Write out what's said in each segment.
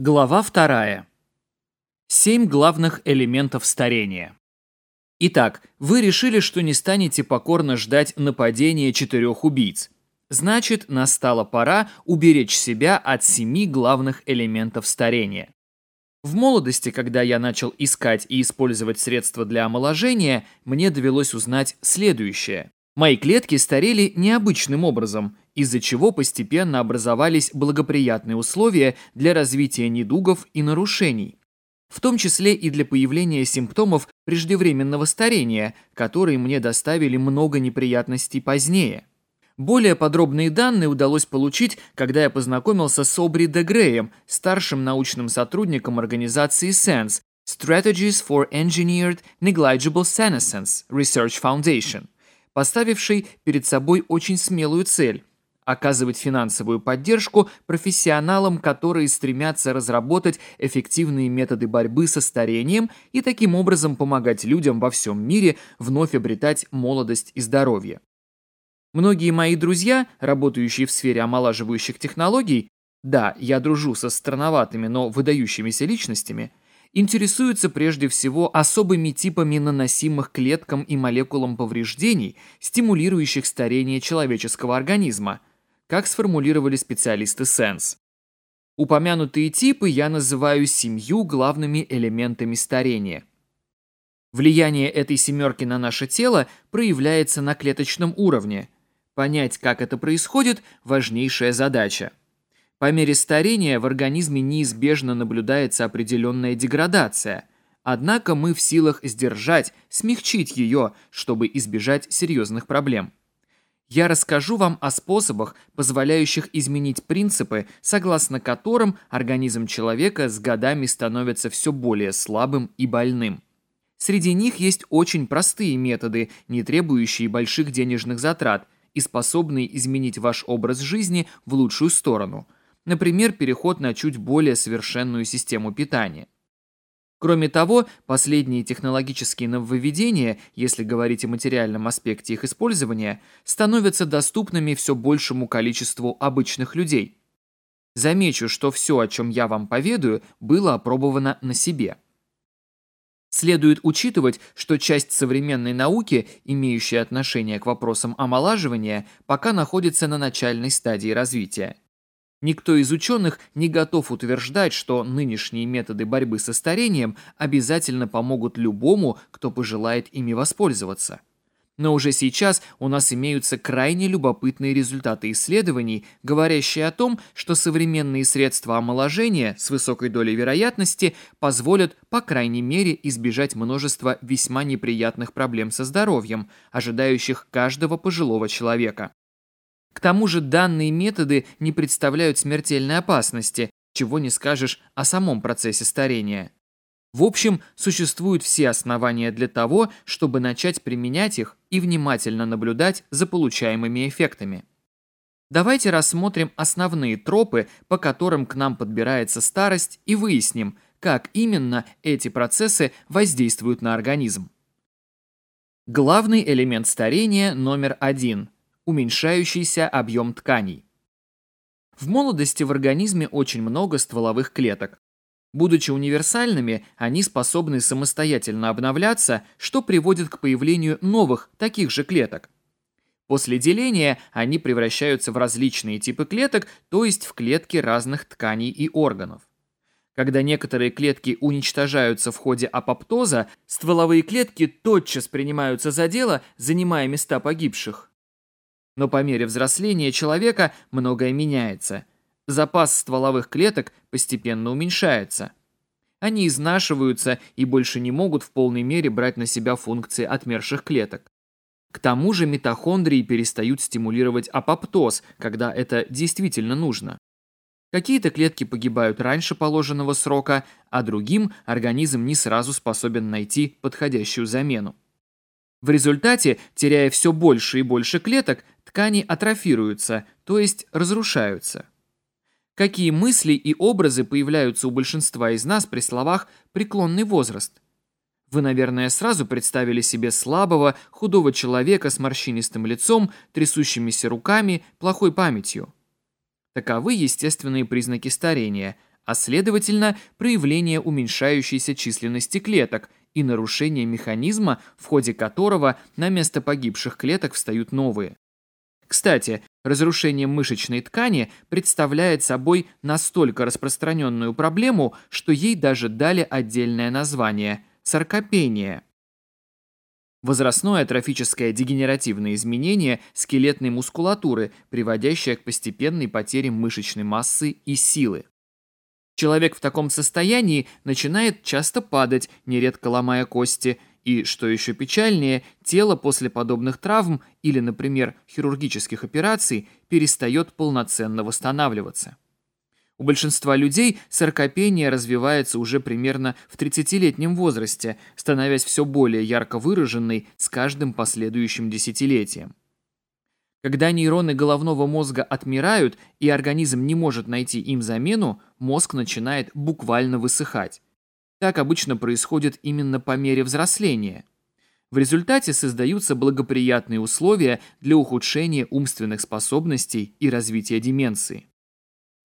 Глава вторая. Семь главных элементов старения. Итак, вы решили, что не станете покорно ждать нападения четырех убийц. Значит, настала пора уберечь себя от семи главных элементов старения. В молодости, когда я начал искать и использовать средства для омоложения, мне довелось узнать следующее. Мои клетки старели необычным образом, из-за чего постепенно образовались благоприятные условия для развития недугов и нарушений, в том числе и для появления симптомов преждевременного старения, которые мне доставили много неприятностей позднее. Более подробные данные удалось получить, когда я познакомился с Обри де Греем, старшим научным сотрудником организации SENSE Strategies for Engineered Negligible Senescence Research Foundation, поставившей перед собой очень смелую цель оказывать финансовую поддержку профессионалам, которые стремятся разработать эффективные методы борьбы со старением и таким образом помогать людям во всем мире вновь обретать молодость и здоровье. Многие мои друзья, работающие в сфере омолаживающих технологий, да, я дружу со странноватыми, но выдающимися личностями, интересуются прежде всего особыми типами наносимых клеткам и молекулам повреждений, стимулирующих старение человеческого организма – как сформулировали специалисты Сенс. Упомянутые типы я называю семью главными элементами старения. Влияние этой семерки на наше тело проявляется на клеточном уровне. Понять, как это происходит, важнейшая задача. По мере старения в организме неизбежно наблюдается определенная деградация, однако мы в силах сдержать, смягчить ее, чтобы избежать серьезных проблем я расскажу вам о способах, позволяющих изменить принципы, согласно которым организм человека с годами становится все более слабым и больным. Среди них есть очень простые методы, не требующие больших денежных затрат и способные изменить ваш образ жизни в лучшую сторону. Например, переход на чуть более совершенную систему питания. Кроме того, последние технологические нововведения, если говорить о материальном аспекте их использования, становятся доступными все большему количеству обычных людей. Замечу, что все, о чем я вам поведаю, было опробовано на себе. Следует учитывать, что часть современной науки, имеющая отношение к вопросам омолаживания, пока находится на начальной стадии развития. Никто из ученых не готов утверждать, что нынешние методы борьбы со старением обязательно помогут любому, кто пожелает ими воспользоваться. Но уже сейчас у нас имеются крайне любопытные результаты исследований, говорящие о том, что современные средства омоложения с высокой долей вероятности позволят, по крайней мере, избежать множества весьма неприятных проблем со здоровьем, ожидающих каждого пожилого человека. К тому же данные методы не представляют смертельной опасности, чего не скажешь о самом процессе старения. В общем, существуют все основания для того, чтобы начать применять их и внимательно наблюдать за получаемыми эффектами. Давайте рассмотрим основные тропы, по которым к нам подбирается старость и выясним, как именно эти процессы воздействуют на организм. Главный элемент старения номер один – уменьшающийся объем тканей. В молодости в организме очень много стволовых клеток. Будучи универсальными, они способны самостоятельно обновляться, что приводит к появлению новых, таких же клеток. После деления они превращаются в различные типы клеток, то есть в клетки разных тканей и органов. Когда некоторые клетки уничтожаются в ходе апоптоза, стволовые клетки тотчас принимаются за дело, занимая места погибших. Но по мере взросления человека многое меняется. Запас стволовых клеток постепенно уменьшается. Они изнашиваются и больше не могут в полной мере брать на себя функции отмерших клеток. К тому же митохондрии перестают стимулировать апоптоз, когда это действительно нужно. Какие-то клетки погибают раньше положенного срока, а другим организм не сразу способен найти подходящую замену. В результате, теряя все больше и больше клеток, ткани атрофируются, то есть разрушаются. Какие мысли и образы появляются у большинства из нас при словах «преклонный возраст»? Вы, наверное, сразу представили себе слабого, худого человека с морщинистым лицом, трясущимися руками, плохой памятью. Таковы естественные признаки старения, а следовательно, проявление уменьшающейся численности клеток и нарушение механизма, в ходе которого на место погибших клеток встают новые. Кстати, разрушение мышечной ткани представляет собой настолько распространенную проблему, что ей даже дали отдельное название – саркопения. Возрастное атрофическое дегенеративное изменение скелетной мускулатуры, приводящее к постепенной потере мышечной массы и силы. Человек в таком состоянии начинает часто падать, нередко ломая кости, и, что еще печальнее, тело после подобных травм или, например, хирургических операций перестает полноценно восстанавливаться. У большинства людей саркопения развивается уже примерно в 30-летнем возрасте, становясь все более ярко выраженной с каждым последующим десятилетием. Когда нейроны головного мозга отмирают и организм не может найти им замену, мозг начинает буквально высыхать. Так обычно происходит именно по мере взросления. В результате создаются благоприятные условия для ухудшения умственных способностей и развития деменции.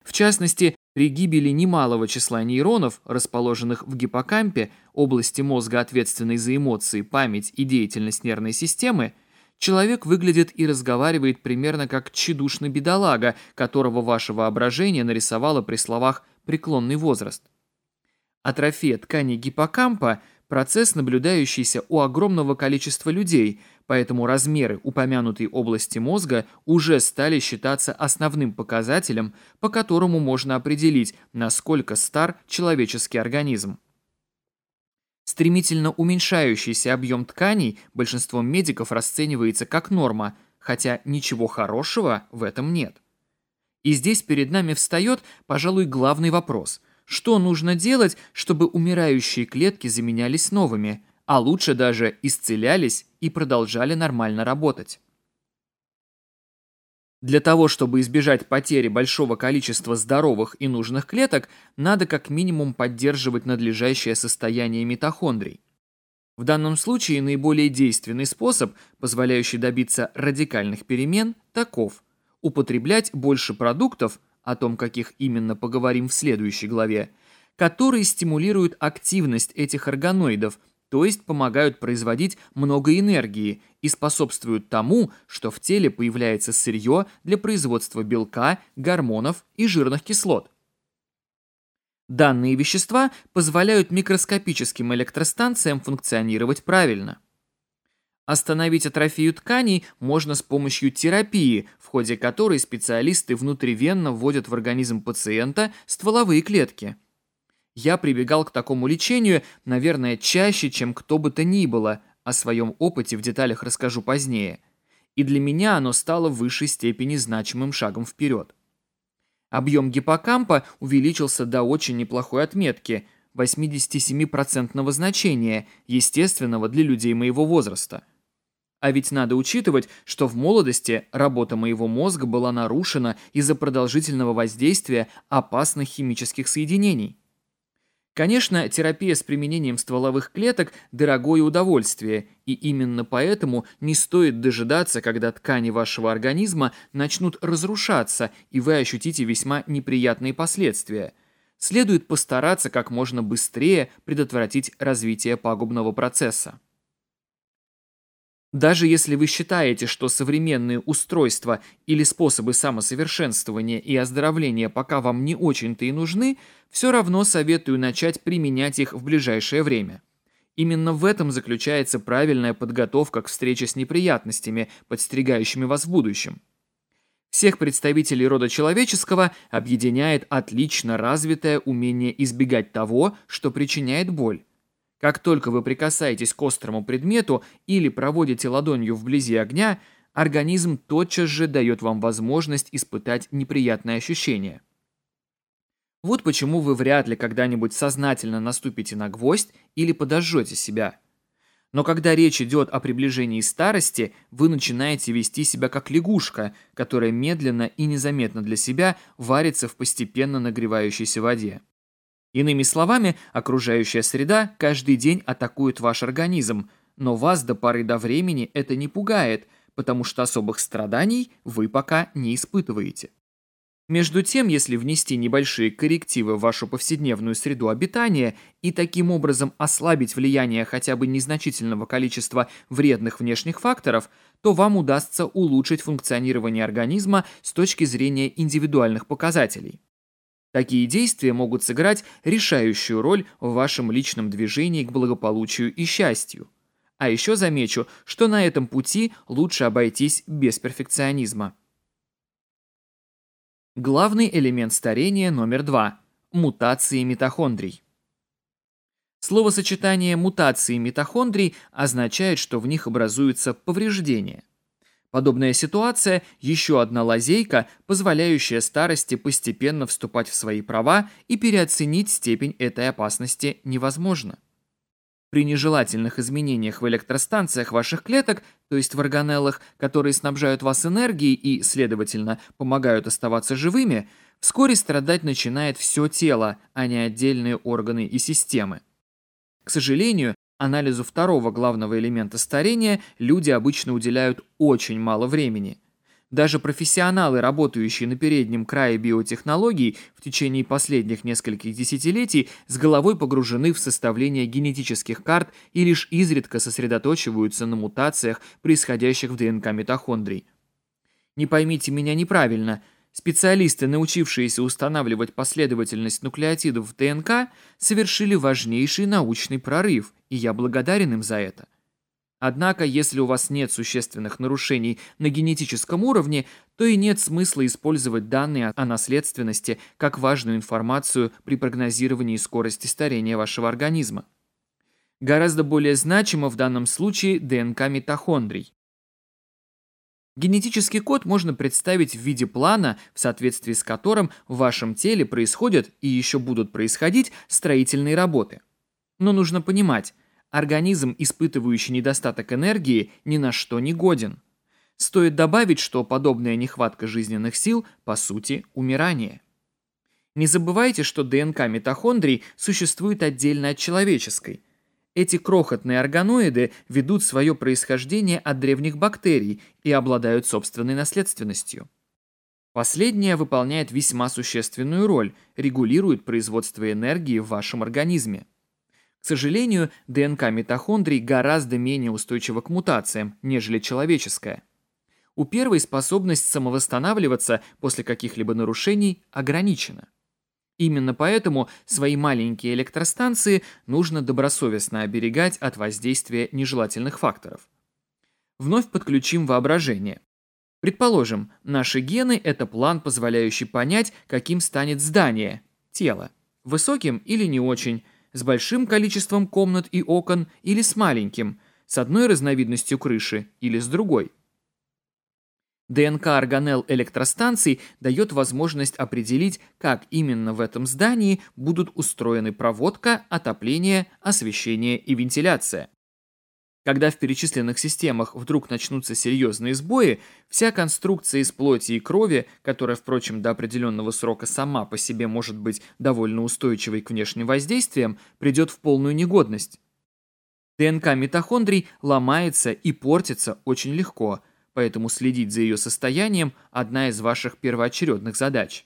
В частности, при гибели немалого числа нейронов, расположенных в гиппокампе, области мозга, ответственной за эмоции, память и деятельность нервной системы, человек выглядит и разговаривает примерно как тщедушный бедолага, которого ваше воображение нарисовало при словах «преклонный возраст». Атрофия ткани гиппокампа – процесс, наблюдающийся у огромного количества людей, поэтому размеры упомянутой области мозга уже стали считаться основным показателем, по которому можно определить, насколько стар человеческий организм. Стремительно уменьшающийся объем тканей большинством медиков расценивается как норма, хотя ничего хорошего в этом нет. И здесь перед нами встает, пожалуй, главный вопрос. Что нужно делать, чтобы умирающие клетки заменялись новыми, а лучше даже исцелялись и продолжали нормально работать? Для того, чтобы избежать потери большого количества здоровых и нужных клеток, надо как минимум поддерживать надлежащее состояние митохондрий. В данном случае наиболее действенный способ, позволяющий добиться радикальных перемен, таков – употреблять больше продуктов, о том, каких именно поговорим в следующей главе, которые стимулируют активность этих органоидов – то есть помогают производить много энергии и способствуют тому, что в теле появляется сырье для производства белка, гормонов и жирных кислот. Данные вещества позволяют микроскопическим электростанциям функционировать правильно. Остановить атрофию тканей можно с помощью терапии, в ходе которой специалисты внутривенно вводят в организм пациента стволовые клетки – я прибегал к такому лечению, наверное, чаще, чем кто бы то ни было. О своем опыте в деталях расскажу позднее. И для меня оно стало в высшей степени значимым шагом вперед. Объем гиппокампа увеличился до очень неплохой отметки – 87% значения, естественного для людей моего возраста. А ведь надо учитывать, что в молодости работа моего мозга была нарушена из-за продолжительного воздействия опасных химических соединений. Конечно, терапия с применением стволовых клеток – дорогое удовольствие, и именно поэтому не стоит дожидаться, когда ткани вашего организма начнут разрушаться, и вы ощутите весьма неприятные последствия. Следует постараться как можно быстрее предотвратить развитие пагубного процесса. Даже если вы считаете, что современные устройства или способы самосовершенствования и оздоровления пока вам не очень-то и нужны, все равно советую начать применять их в ближайшее время. Именно в этом заключается правильная подготовка к встрече с неприятностями, подстерегающими вас в будущем. Всех представителей рода человеческого объединяет отлично развитое умение избегать того, что причиняет боль как только вы прикасаетесь к острому предмету или проводите ладонью вблизи огня, организм тотчас же дает вам возможность испытать неприятное ощущение. Вот почему вы вряд ли когда-нибудь сознательно наступите на гвоздь или подожжете себя. Но когда речь идет о приближении старости, вы начинаете вести себя как лягушка, которая медленно и незаметно для себя варится в постепенно нагревающейся воде. Иными словами, окружающая среда каждый день атакует ваш организм, но вас до поры до времени это не пугает, потому что особых страданий вы пока не испытываете. Между тем, если внести небольшие коррективы в вашу повседневную среду обитания и таким образом ослабить влияние хотя бы незначительного количества вредных внешних факторов, то вам удастся улучшить функционирование организма с точки зрения индивидуальных показателей. Такие действия могут сыграть решающую роль в вашем личном движении к благополучию и счастью. А еще замечу, что на этом пути лучше обойтись без перфекционизма. Главный элемент старения номер два – мутации митохондрий. Словосочетание «мутации митохондрий» означает, что в них образуются повреждения – Подобная ситуация – еще одна лазейка, позволяющая старости постепенно вступать в свои права и переоценить степень этой опасности невозможно. При нежелательных изменениях в электростанциях ваших клеток, то есть в органеллах, которые снабжают вас энергией и, следовательно, помогают оставаться живыми, вскоре страдать начинает все тело, а не отдельные органы и системы. К сожалению, Анализу второго главного элемента старения люди обычно уделяют очень мало времени. Даже профессионалы, работающие на переднем крае биотехнологий в течение последних нескольких десятилетий, с головой погружены в составление генетических карт и лишь изредка сосредоточиваются на мутациях, происходящих в ДНК митохондрий. Не поймите меня неправильно – Специалисты, научившиеся устанавливать последовательность нуклеотидов в ДНК, совершили важнейший научный прорыв, и я благодарен им за это. Однако, если у вас нет существенных нарушений на генетическом уровне, то и нет смысла использовать данные о наследственности как важную информацию при прогнозировании скорости старения вашего организма. Гораздо более значимо в данном случае ДНК митохондрий. Генетический код можно представить в виде плана, в соответствии с которым в вашем теле происходят и еще будут происходить строительные работы. Но нужно понимать, организм, испытывающий недостаток энергии, ни на что не годен. Стоит добавить, что подобная нехватка жизненных сил, по сути, умирание. Не забывайте, что ДНК митохондрий существует отдельно от человеческой, эти крохотные органоиды ведут свое происхождение от древних бактерий и обладают собственной наследственностью. Последняя выполняет весьма существенную роль, регулирует производство энергии в вашем организме. К сожалению, ДНК митохондрий гораздо менее устойчива к мутациям, нежели человеческая. У первой способность самовосстанавливаться после каких-либо нарушений ограничена. Именно поэтому свои маленькие электростанции нужно добросовестно оберегать от воздействия нежелательных факторов. Вновь подключим воображение. Предположим, наши гены – это план, позволяющий понять, каким станет здание, тело. Высоким или не очень, с большим количеством комнат и окон или с маленьким, с одной разновидностью крыши или с другой – ДНК органелл электростанций дает возможность определить, как именно в этом здании будут устроены проводка, отопление, освещение и вентиляция. Когда в перечисленных системах вдруг начнутся серьезные сбои, вся конструкция из плоти и крови, которая, впрочем, до определенного срока сама по себе может быть довольно устойчивой к внешним воздействиям, придет в полную негодность. ДНК митохондрий ломается и портится очень легко – поэтому следить за ее состоянием – одна из ваших первоочередных задач.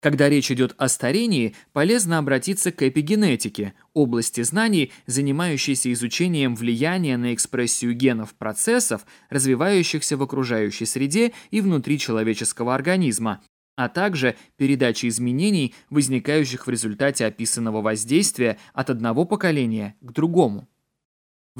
Когда речь идет о старении, полезно обратиться к эпигенетике, области знаний, занимающейся изучением влияния на экспрессию генов процессов, развивающихся в окружающей среде и внутри человеческого организма, а также передачи изменений, возникающих в результате описанного воздействия от одного поколения к другому.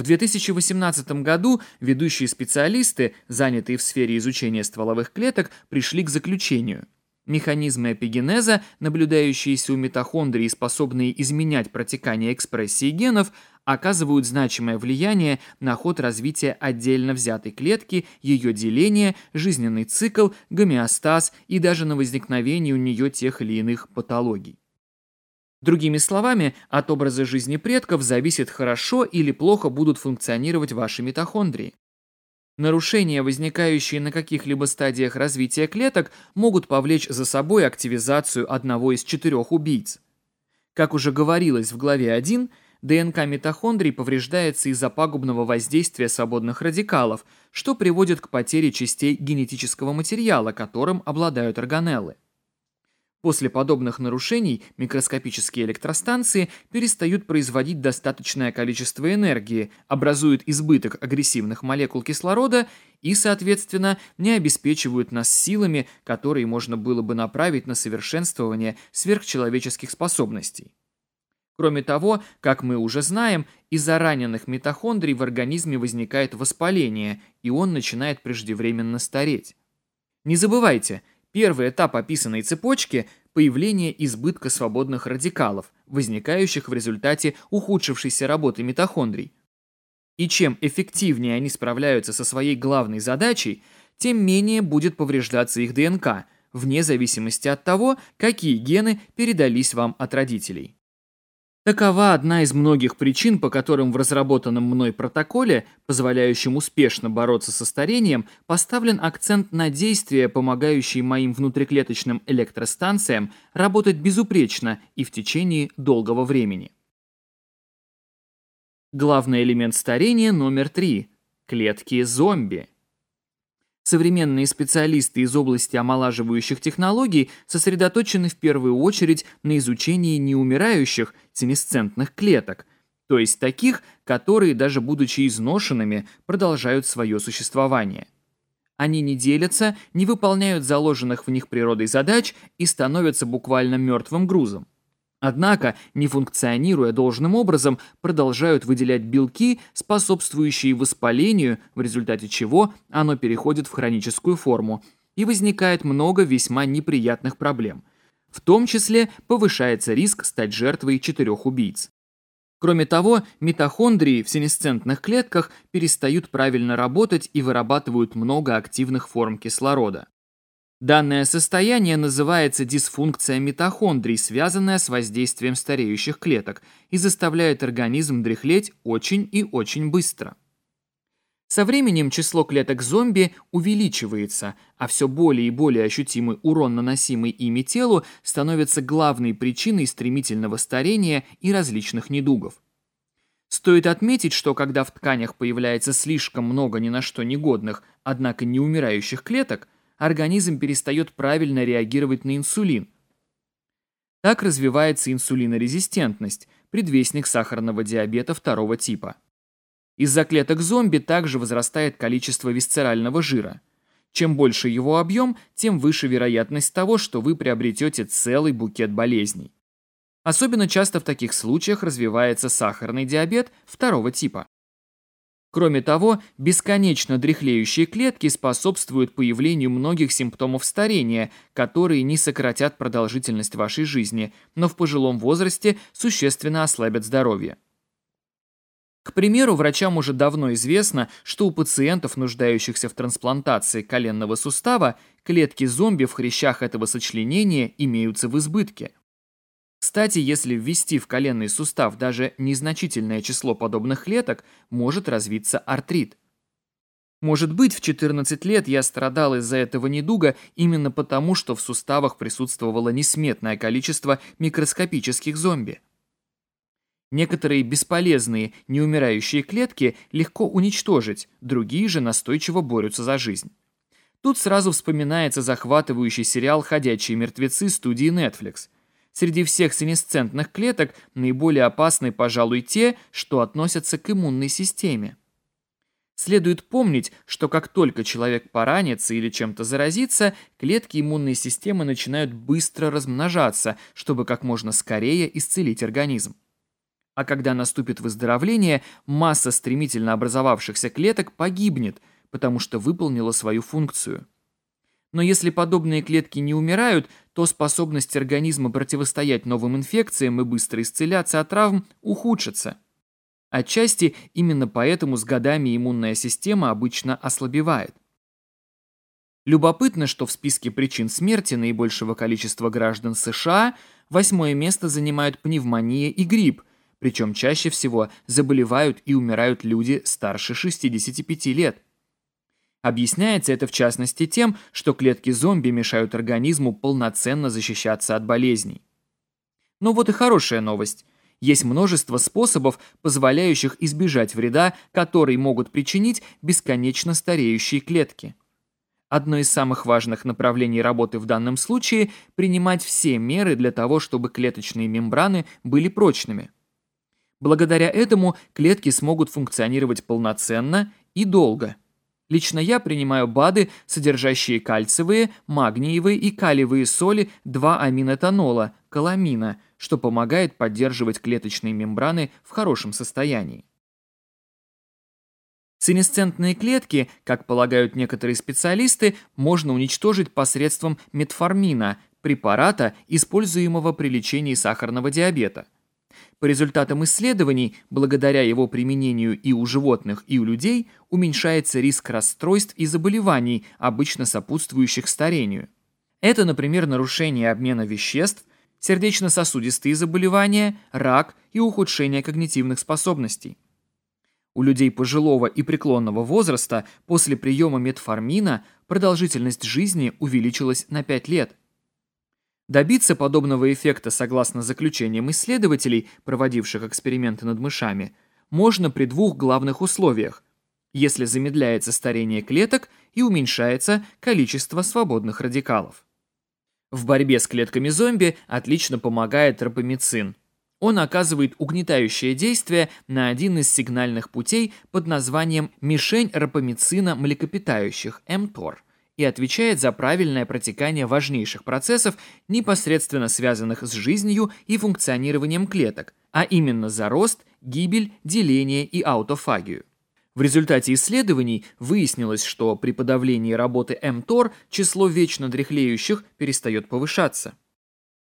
В 2018 году ведущие специалисты, занятые в сфере изучения стволовых клеток, пришли к заключению. Механизмы эпигенеза, наблюдающиеся у митохондрий и способные изменять протекание экспрессии генов, оказывают значимое влияние на ход развития отдельно взятой клетки, ее деление, жизненный цикл, гомеостаз и даже на возникновение у нее тех или иных патологий. Другими словами, от образа жизни предков зависит, хорошо или плохо будут функционировать ваши митохондрии. Нарушения, возникающие на каких-либо стадиях развития клеток, могут повлечь за собой активизацию одного из четырех убийц. Как уже говорилось в главе 1, ДНК митохондрий повреждается из-за пагубного воздействия свободных радикалов, что приводит к потере частей генетического материала, которым обладают органеллы. После подобных нарушений микроскопические электростанции перестают производить достаточное количество энергии, образуют избыток агрессивных молекул кислорода и, соответственно, не обеспечивают нас силами, которые можно было бы направить на совершенствование сверхчеловеческих способностей. Кроме того, как мы уже знаем, из-за раненых митохондрий в организме возникает воспаление, и он начинает преждевременно стареть. Не забывайте – Первый этап описанной цепочки – появление избытка свободных радикалов, возникающих в результате ухудшившейся работы митохондрий. И чем эффективнее они справляются со своей главной задачей, тем менее будет повреждаться их ДНК, вне зависимости от того, какие гены передались вам от родителей. Такова одна из многих причин, по которым в разработанном мной протоколе, позволяющем успешно бороться со старением, поставлен акцент на действия, помогающие моим внутриклеточным электростанциям работать безупречно и в течение долгого времени. Главный элемент старения номер три – клетки зомби. Современные специалисты из области омолаживающих технологий сосредоточены в первую очередь на изучении неумирающих тенесцентных клеток, то есть таких, которые, даже будучи изношенными, продолжают свое существование. Они не делятся, не выполняют заложенных в них природой задач и становятся буквально мертвым грузом. Однако, не функционируя должным образом, продолжают выделять белки, способствующие воспалению, в результате чего оно переходит в хроническую форму, и возникает много весьма неприятных проблем. В том числе повышается риск стать жертвой четырех убийц. Кроме того, митохондрии в синесцентных клетках перестают правильно работать и вырабатывают много активных форм кислорода. Данное состояние называется дисфункция митохондрий, связанная с воздействием стареющих клеток и заставляет организм дряхлеть очень и очень быстро. Со временем число клеток зомби увеличивается, а все более и более ощутимый урон, наносимый ими телу, становится главной причиной стремительного старения и различных недугов. Стоит отметить, что когда в тканях появляется слишком много ни на что негодных, однако не умирающих клеток – организм перестает правильно реагировать на инсулин. Так развивается инсулинорезистентность, предвестник сахарного диабета второго типа. Из-за клеток зомби также возрастает количество висцерального жира. Чем больше его объем, тем выше вероятность того, что вы приобретете целый букет болезней. Особенно часто в таких случаях развивается сахарный диабет второго типа. Кроме того, бесконечно дряхлеющие клетки способствуют появлению многих симптомов старения, которые не сократят продолжительность вашей жизни, но в пожилом возрасте существенно ослабят здоровье. К примеру, врачам уже давно известно, что у пациентов, нуждающихся в трансплантации коленного сустава, клетки зомби в хрящах этого сочленения имеются в избытке – кстати, если ввести в коленный сустав даже незначительное число подобных клеток, может развиться артрит. Может быть, в 14 лет я страдал из-за этого недуга именно потому, что в суставах присутствовало несметное количество микроскопических зомби. Некоторые бесполезные, неумирающие клетки легко уничтожить, другие же настойчиво борются за жизнь. Тут сразу вспоминается захватывающий сериал «Ходячие мертвецы» студии Netflix – Среди всех синесцентных клеток наиболее опасны, пожалуй, те, что относятся к иммунной системе. Следует помнить, что как только человек поранится или чем-то заразится, клетки иммунной системы начинают быстро размножаться, чтобы как можно скорее исцелить организм. А когда наступит выздоровление, масса стремительно образовавшихся клеток погибнет, потому что выполнила свою функцию – но если подобные клетки не умирают, то способность организма противостоять новым инфекциям и быстро исцеляться от травм ухудшится. Отчасти именно поэтому с годами иммунная система обычно ослабевает. Любопытно, что в списке причин смерти наибольшего количества граждан США восьмое место занимают пневмония и грипп, причем чаще всего заболевают и умирают люди старше 65 лет. Объясняется это в частности тем, что клетки зомби мешают организму полноценно защищаться от болезней. Но вот и хорошая новость. Есть множество способов, позволяющих избежать вреда, который могут причинить бесконечно стареющие клетки. Одно из самых важных направлений работы в данном случае – принимать все меры для того, чтобы клеточные мембраны были прочными. Благодаря этому клетки смогут функционировать полноценно и долго – Лично я принимаю БАДы, содержащие кальциевые, магниевые и калиевые соли 2-аминотанола, каламина, что помогает поддерживать клеточные мембраны в хорошем состоянии. Синесцентные клетки, как полагают некоторые специалисты, можно уничтожить посредством метформина, препарата, используемого при лечении сахарного диабета – по результатам исследований, благодаря его применению и у животных, и у людей, уменьшается риск расстройств и заболеваний, обычно сопутствующих старению. Это, например, нарушение обмена веществ, сердечно-сосудистые заболевания, рак и ухудшение когнитивных способностей. У людей пожилого и преклонного возраста после приема метформина продолжительность жизни увеличилась на 5 лет. Добиться подобного эффекта, согласно заключениям исследователей, проводивших эксперименты над мышами, можно при двух главных условиях. Если замедляется старение клеток и уменьшается количество свободных радикалов. В борьбе с клетками зомби отлично помогает тропомицин. Он оказывает угнетающее действие на один из сигнальных путей под названием мишень рапамицина млекопитающих – МТОР – и отвечает за правильное протекание важнейших процессов, непосредственно связанных с жизнью и функционированием клеток, а именно за рост, гибель, деление и аутофагию. В результате исследований выяснилось, что при подавлении работы МТОР число вечно дряхлеющих перестает повышаться.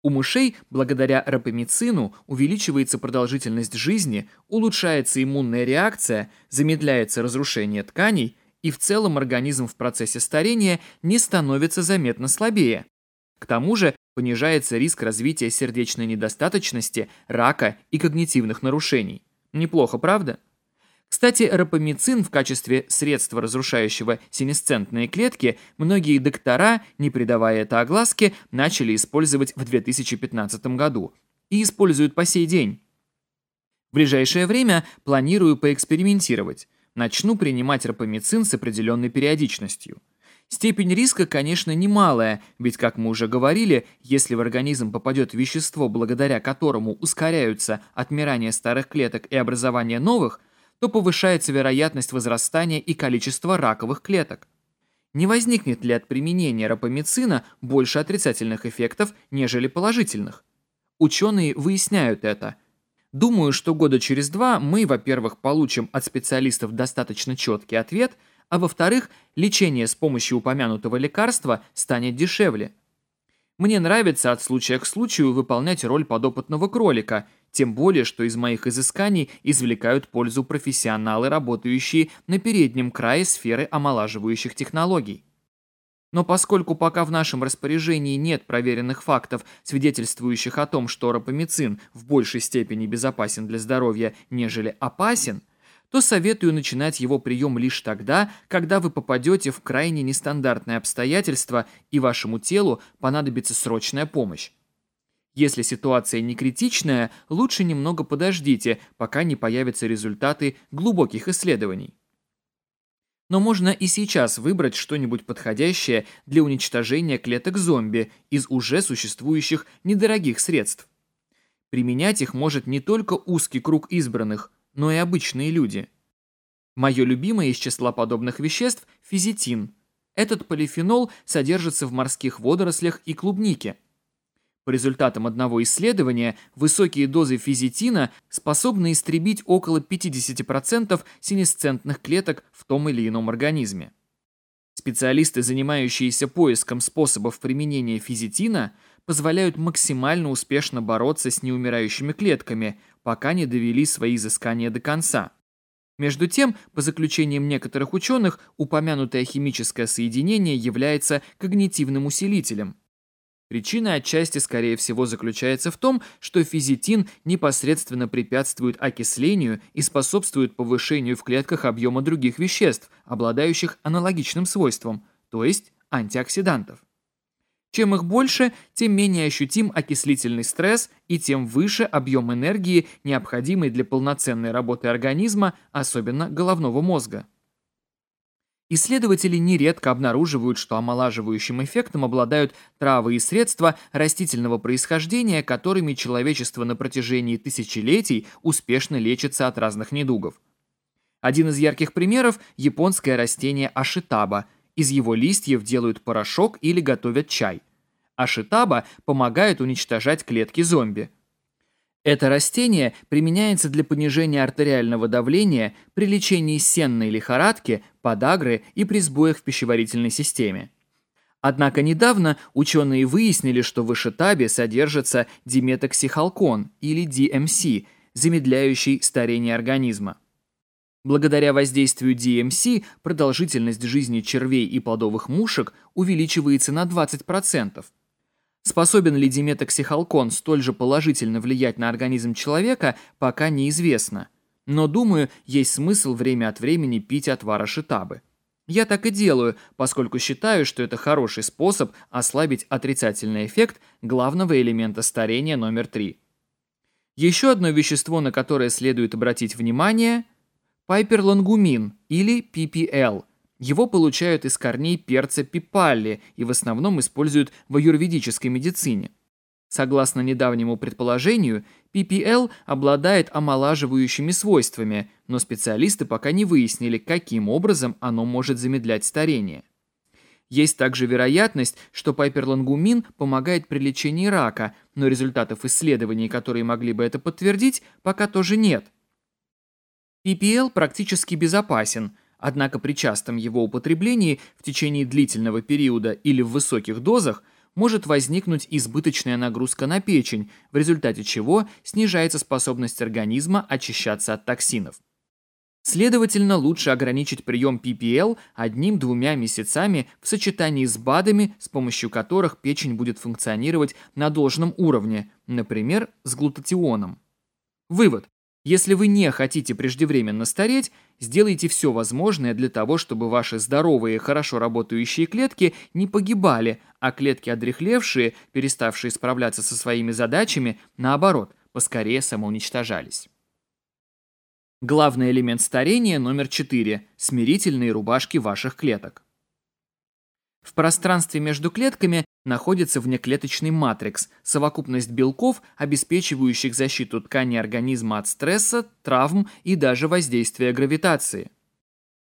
У мышей, благодаря рапамицину, увеличивается продолжительность жизни, улучшается иммунная реакция, замедляется разрушение тканей, и в целом организм в процессе старения не становится заметно слабее. К тому же понижается риск развития сердечной недостаточности, рака и когнитивных нарушений. Неплохо, правда? Кстати, рапамицин в качестве средства, разрушающего синесцентные клетки, многие доктора, не придавая это огласке, начали использовать в 2015 году и используют по сей день. В ближайшее время планирую поэкспериментировать начну принимать рапамицин с определенной периодичностью. Степень риска, конечно, немалая, ведь, как мы уже говорили, если в организм попадет вещество, благодаря которому ускоряются отмирание старых клеток и образование новых, то повышается вероятность возрастания и количества раковых клеток. Не возникнет ли от применения рапамицина больше отрицательных эффектов, нежели положительных? Ученые выясняют это – Думаю, что года через два мы, во-первых, получим от специалистов достаточно четкий ответ, а во-вторых, лечение с помощью упомянутого лекарства станет дешевле. Мне нравится от случая к случаю выполнять роль подопытного кролика, тем более, что из моих изысканий извлекают пользу профессионалы, работающие на переднем крае сферы омолаживающих технологий. Но поскольку пока в нашем распоряжении нет проверенных фактов, свидетельствующих о том, что рапамицин в большей степени безопасен для здоровья, нежели опасен, то советую начинать его прием лишь тогда, когда вы попадете в крайне нестандартные обстоятельства и вашему телу понадобится срочная помощь. Если ситуация не критичная, лучше немного подождите, пока не появятся результаты глубоких исследований но можно и сейчас выбрать что-нибудь подходящее для уничтожения клеток зомби из уже существующих недорогих средств. Применять их может не только узкий круг избранных, но и обычные люди. Мое любимое из числа подобных веществ – физитин. Этот полифенол содержится в морских водорослях и клубнике – по результатам одного исследования, высокие дозы физитина способны истребить около 50% синесцентных клеток в том или ином организме. Специалисты, занимающиеся поиском способов применения физитина, позволяют максимально успешно бороться с неумирающими клетками, пока не довели свои изыскания до конца. Между тем, по заключениям некоторых ученых, упомянутое химическое соединение является когнитивным усилителем – Причина отчасти, скорее всего, заключается в том, что физитин непосредственно препятствует окислению и способствует повышению в клетках объема других веществ, обладающих аналогичным свойством, то есть антиоксидантов. Чем их больше, тем менее ощутим окислительный стресс и тем выше объем энергии, необходимый для полноценной работы организма, особенно головного мозга. Исследователи нередко обнаруживают, что омолаживающим эффектом обладают травы и средства растительного происхождения, которыми человечество на протяжении тысячелетий успешно лечится от разных недугов. Один из ярких примеров – японское растение ашитаба. Из его листьев делают порошок или готовят чай. Ашитаба помогает уничтожать клетки зомби – это растение применяется для понижения артериального давления при лечении сенной лихорадки, подагры и при сбоях в пищеварительной системе. Однако недавно ученые выяснили, что в Ишитабе содержится диметоксихалкон или DMC, эм замедляющий старение организма. Благодаря воздействию DMC эм продолжительность жизни червей и плодовых мушек увеличивается на 20%, Способен ли диметоксихалкон столь же положительно влиять на организм человека, пока неизвестно. Но, думаю, есть смысл время от времени пить отвар ашитабы. Я так и делаю, поскольку считаю, что это хороший способ ослабить отрицательный эффект главного элемента старения номер 3. Еще одно вещество, на которое следует обратить внимание – пайперлонгумин или PPL – его получают из корней перца пипалли и в основном используют в аюрведической медицине. Согласно недавнему предположению, PPL обладает омолаживающими свойствами, но специалисты пока не выяснили, каким образом оно может замедлять старение. Есть также вероятность, что пайперлангумин помогает при лечении рака, но результатов исследований, которые могли бы это подтвердить, пока тоже нет. PPL практически безопасен, Однако при частом его употреблении в течение длительного периода или в высоких дозах может возникнуть избыточная нагрузка на печень, в результате чего снижается способность организма очищаться от токсинов. Следовательно, лучше ограничить прием PPL одним-двумя месяцами в сочетании с БАДами, с помощью которых печень будет функционировать на должном уровне, например, с глутатионом. Вывод. Если вы не хотите преждевременно стареть, сделайте все возможное для того, чтобы ваши здоровые, хорошо работающие клетки не погибали, а клетки одрехлевшие, переставшие справляться со своими задачами, наоборот, поскорее самоуничтожались. Главный элемент старения номер 4 – смирительные рубашки ваших клеток. В пространстве между клетками находится внеклеточный матрикс, совокупность белков, обеспечивающих защиту ткани организма от стресса, травм и даже воздействия гравитации.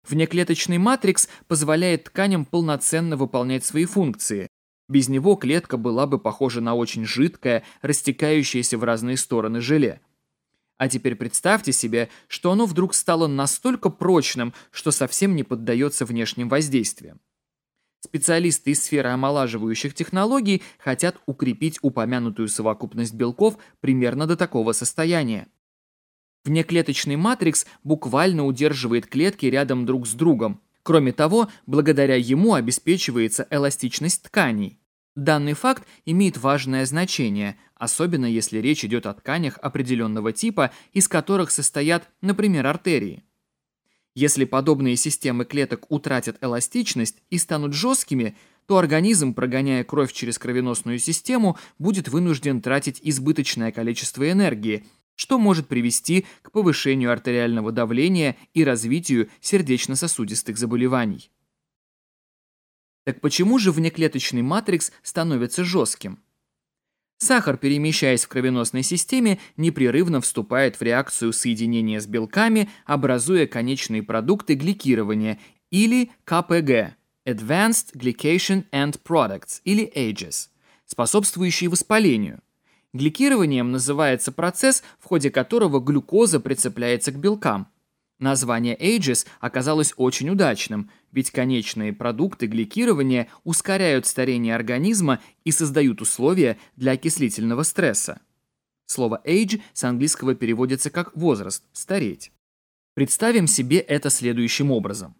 Внеклеточный матрикс позволяет тканям полноценно выполнять свои функции. Без него клетка была бы похожа на очень жидкое, растекающееся в разные стороны желе. А теперь представьте себе, что оно вдруг стало настолько прочным, что совсем не поддается внешним воздействиям. Специалисты из сферы омолаживающих технологий хотят укрепить упомянутую совокупность белков примерно до такого состояния. Внеклеточный матрикс буквально удерживает клетки рядом друг с другом. Кроме того, благодаря ему обеспечивается эластичность тканей. Данный факт имеет важное значение, особенно если речь идет о тканях определенного типа, из которых состоят, например, артерии. Если подобные системы клеток утратят эластичность и станут жесткими, то организм, прогоняя кровь через кровеносную систему, будет вынужден тратить избыточное количество энергии, что может привести к повышению артериального давления и развитию сердечно-сосудистых заболеваний. Так почему же внеклеточный матрикс становится жестким? Сахар, перемещаясь в кровеносной системе, непрерывно вступает в реакцию соединения с белками, образуя конечные продукты гликирования или КПГ – Advanced Glycation End Products или AGES, способствующие воспалению. Гликированием называется процесс, в ходе которого глюкоза прицепляется к белкам – Название Aegis оказалось очень удачным, ведь конечные продукты гликирования ускоряют старение организма и создают условия для окислительного стресса. Слово age с английского переводится как возраст, стареть. Представим себе это следующим образом.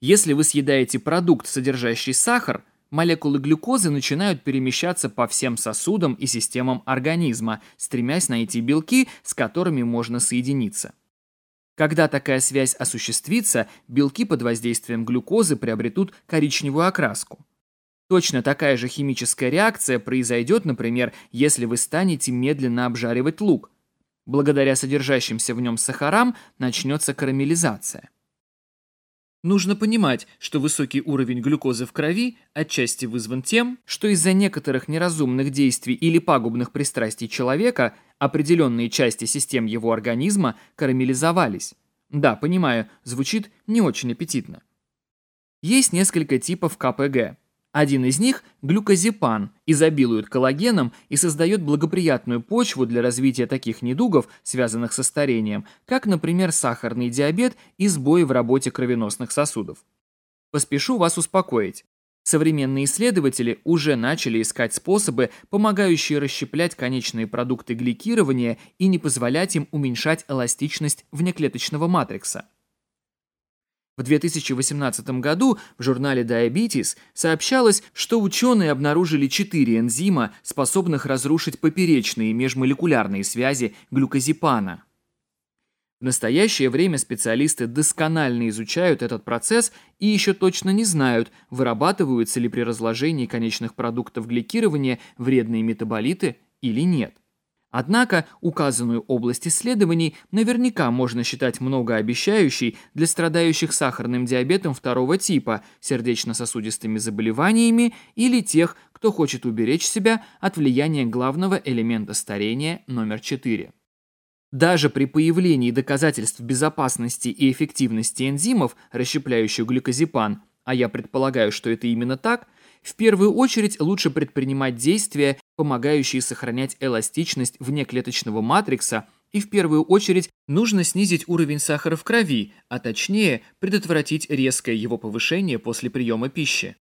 Если вы съедаете продукт, содержащий сахар, молекулы глюкозы начинают перемещаться по всем сосудам и системам организма, стремясь найти белки, с которыми можно соединиться. Когда такая связь осуществится, белки под воздействием глюкозы приобретут коричневую окраску. Точно такая же химическая реакция произойдет, например, если вы станете медленно обжаривать лук. Благодаря содержащимся в нем сахарам начнется карамелизация. Нужно понимать, что высокий уровень глюкозы в крови отчасти вызван тем, что из-за некоторых неразумных действий или пагубных пристрастий человека определенные части систем его организма карамелизовались. Да, понимаю, звучит не очень аппетитно. Есть несколько типов КПГ. Один из них – глюкозепан, изобилует коллагеном и создает благоприятную почву для развития таких недугов, связанных со старением, как, например, сахарный диабет и сбои в работе кровеносных сосудов. Поспешу вас успокоить. Современные исследователи уже начали искать способы, помогающие расщеплять конечные продукты гликирования и не позволять им уменьшать эластичность внеклеточного матрикса. В 2018 году в журнале Diabetes сообщалось, что ученые обнаружили 4 энзима, способных разрушить поперечные межмолекулярные связи глюкозипана. В настоящее время специалисты досконально изучают этот процесс и еще точно не знают, вырабатываются ли при разложении конечных продуктов гликирования вредные метаболиты или нет. Однако указанную область исследований наверняка можно считать многообещающей для страдающих сахарным диабетом второго типа, сердечно-сосудистыми заболеваниями или тех, кто хочет уберечь себя от влияния главного элемента старения номер 4. Даже при появлении доказательств безопасности и эффективности энзимов, расщепляющих глюкозепан, а я предполагаю, что это именно так, в первую очередь лучше предпринимать действия, помогающие сохранять эластичность внеклеточного матрикса, и в первую очередь нужно снизить уровень сахара в крови, а точнее предотвратить резкое его повышение после приема пищи.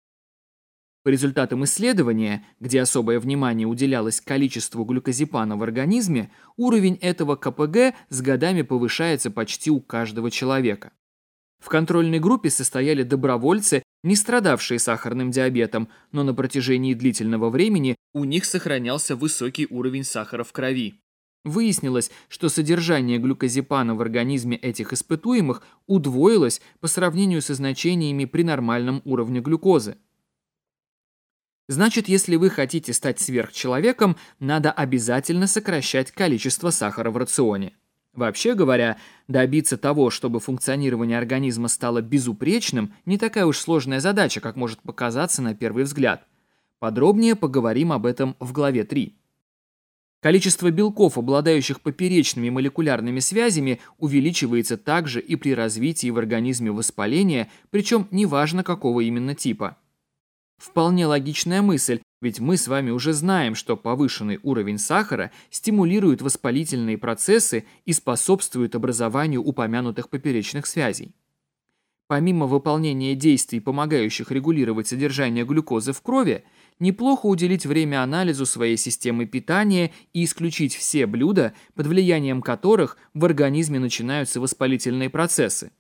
По результатам исследования, где особое внимание уделялось количеству глюкозепана в организме, уровень этого КПГ с годами повышается почти у каждого человека. В контрольной группе состояли добровольцы, не страдавшие сахарным диабетом, но на протяжении длительного времени у них сохранялся высокий уровень сахара в крови. Выяснилось, что содержание глюкозепана в организме этих испытуемых удвоилось по сравнению со значениями при нормальном уровне глюкозы. Значит, если вы хотите стать сверхчеловеком, надо обязательно сокращать количество сахара в рационе. Вообще говоря, добиться того, чтобы функционирование организма стало безупречным, не такая уж сложная задача, как может показаться на первый взгляд. Подробнее поговорим об этом в главе 3. Количество белков, обладающих поперечными молекулярными связями, увеличивается также и при развитии в организме воспаления, причем неважно какого именно типа – Вполне логичная мысль, ведь мы с вами уже знаем, что повышенный уровень сахара стимулирует воспалительные процессы и способствует образованию упомянутых поперечных связей. Помимо выполнения действий, помогающих регулировать содержание глюкозы в крови, неплохо уделить время анализу своей системы питания и исключить все блюда, под влиянием которых в организме начинаются воспалительные процессы.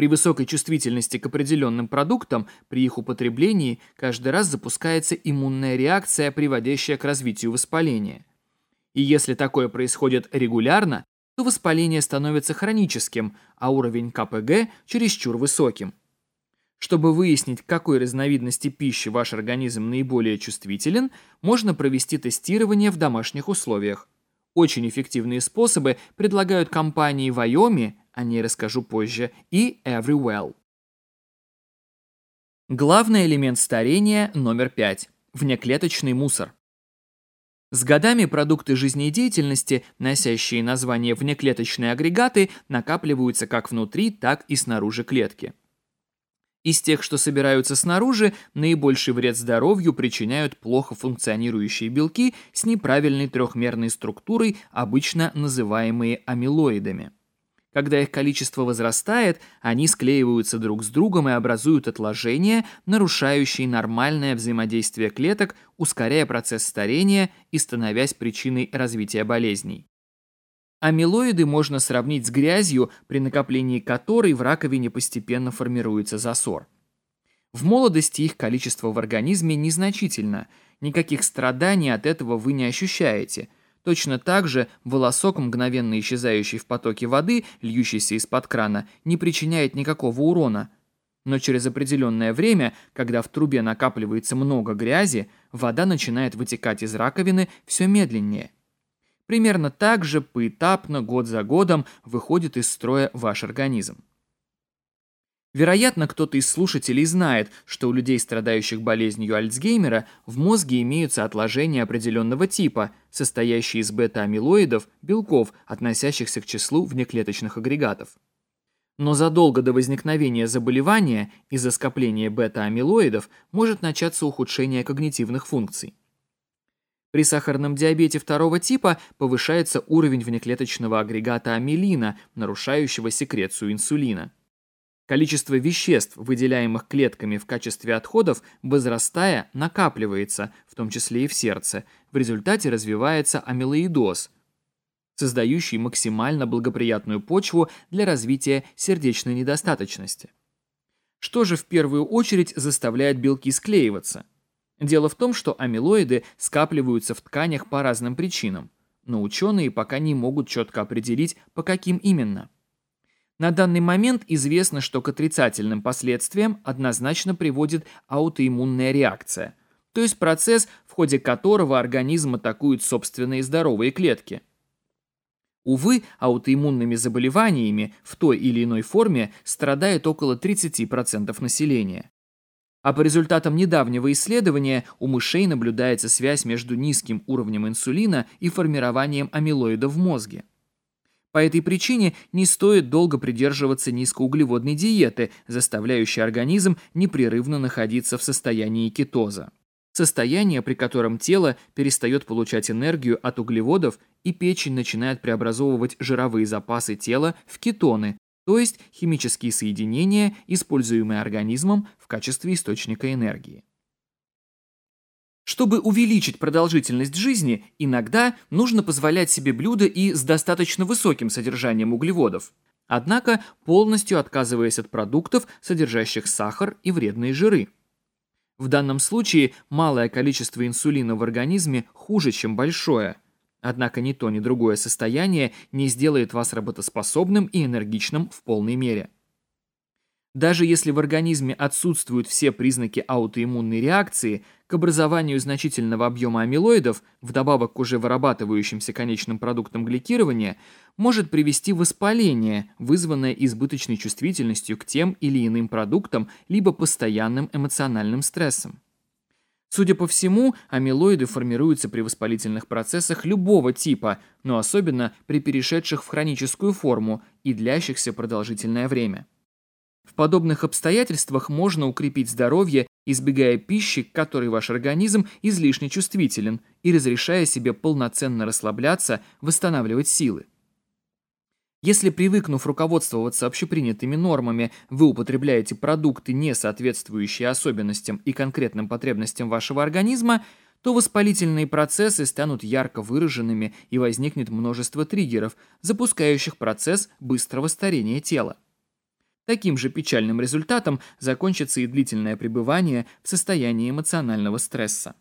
При высокой чувствительности к определенным продуктам, при их употреблении, каждый раз запускается иммунная реакция, приводящая к развитию воспаления. И если такое происходит регулярно, то воспаление становится хроническим, а уровень КПГ чересчур высоким. Чтобы выяснить, к какой разновидности пищи ваш организм наиболее чувствителен, можно провести тестирование в домашних условиях. Очень эффективные способы предлагают компании Вайоми, о ней расскажу позже, и Everywell. Главный элемент старения номер пять. – внеклеточный мусор. С годами продукты жизнедеятельности, носящие название внеклеточные агрегаты, накапливаются как внутри, так и снаружи клетки. Из тех, что собираются снаружи, наибольший вред здоровью причиняют плохо функционирующие белки с неправильной трехмерной структурой, обычно называемые амилоидами. Когда их количество возрастает, они склеиваются друг с другом и образуют отложения, нарушающие нормальное взаимодействие клеток, ускоряя процесс старения и становясь причиной развития болезней. Амилоиды можно сравнить с грязью, при накоплении которой в раковине постепенно формируется засор. В молодости их количество в организме незначительно, никаких страданий от этого вы не ощущаете – Точно так же волосок, мгновенно исчезающий в потоке воды, льющийся из-под крана, не причиняет никакого урона. Но через определенное время, когда в трубе накапливается много грязи, вода начинает вытекать из раковины все медленнее. Примерно так же поэтапно год за годом выходит из строя ваш организм. Вероятно, кто-то из слушателей знает, что у людей, страдающих болезнью Альцгеймера, в мозге имеются отложения определенного типа, состоящие из бета-амилоидов, белков, относящихся к числу внеклеточных агрегатов. Но задолго до возникновения заболевания из-за скопления бета-амилоидов может начаться ухудшение когнитивных функций. При сахарном диабете второго типа повышается уровень внеклеточного агрегата амилина, нарушающего секрецию инсулина. Количество веществ, выделяемых клетками в качестве отходов, возрастая, накапливается, в том числе и в сердце. В результате развивается амилоидоз, создающий максимально благоприятную почву для развития сердечной недостаточности. Что же в первую очередь заставляет белки склеиваться? Дело в том, что амилоиды скапливаются в тканях по разным причинам, но ученые пока не могут четко определить, по каким именно – на данный момент известно, что к отрицательным последствиям однозначно приводит аутоиммунная реакция, то есть процесс, в ходе которого организм атакует собственные здоровые клетки. Увы, аутоиммунными заболеваниями в той или иной форме страдает около 30% населения. А по результатам недавнего исследования у мышей наблюдается связь между низким уровнем инсулина и формированием амилоида в мозге. По этой причине не стоит долго придерживаться низкоуглеводной диеты, заставляющей организм непрерывно находиться в состоянии кетоза. Состояние, при котором тело перестает получать энергию от углеводов и печень начинает преобразовывать жировые запасы тела в кетоны, то есть химические соединения, используемые организмом в качестве источника энергии. Чтобы увеличить продолжительность жизни, иногда нужно позволять себе блюда и с достаточно высоким содержанием углеводов, однако полностью отказываясь от продуктов, содержащих сахар и вредные жиры. В данном случае малое количество инсулина в организме хуже, чем большое. Однако ни то, ни другое состояние не сделает вас работоспособным и энергичным в полной мере. Даже если в организме отсутствуют все признаки аутоиммунной реакции, к образованию значительного объема амилоидов, вдобавок к уже вырабатывающимся конечным продуктам гликирования, может привести воспаление, вызванное избыточной чувствительностью к тем или иным продуктам либо постоянным эмоциональным стрессом. Судя по всему, амилоиды формируются при воспалительных процессах любого типа, но особенно при перешедших в хроническую форму и длящихся продолжительное время. В подобных обстоятельствах можно укрепить здоровье, избегая пищи, к которой ваш организм излишне чувствителен, и разрешая себе полноценно расслабляться, восстанавливать силы. Если, привыкнув руководствоваться общепринятыми нормами, вы употребляете продукты, не соответствующие особенностям и конкретным потребностям вашего организма, то воспалительные процессы станут ярко выраженными и возникнет множество триггеров, запускающих процесс быстрого старения тела. Таким же печальным результатом закончится и длительное пребывание в состоянии эмоционального стресса.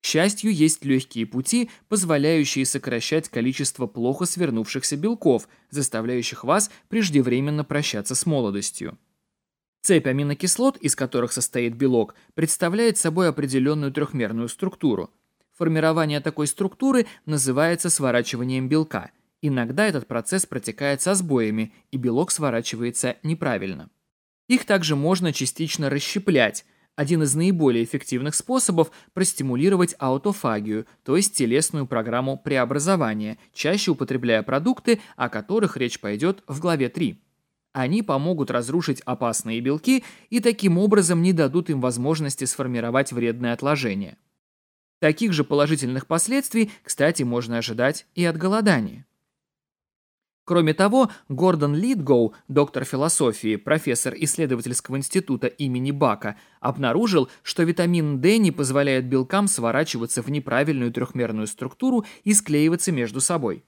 К счастью, есть легкие пути, позволяющие сокращать количество плохо свернувшихся белков, заставляющих вас преждевременно прощаться с молодостью. Цепь аминокислот, из которых состоит белок, представляет собой определенную трехмерную структуру. Формирование такой структуры называется сворачиванием белка – Иногда этот процесс протекает со сбоями, и белок сворачивается неправильно. Их также можно частично расщеплять, один из наиболее эффективных способов простимулировать аутофагию, то есть телесную программу преобразования, чаще употребляя продукты, о которых речь пойдет в главе 3. Они помогут разрушить опасные белки и таким образом не дадут им возможности сформировать вредные отложения. Таких же положительных последствий, кстати, можно ожидать и от голодания. Кроме того, Гордон Лидгоу, доктор философии, профессор исследовательского института имени Бака, обнаружил, что витамин D не позволяет белкам сворачиваться в неправильную трехмерную структуру и склеиваться между собой.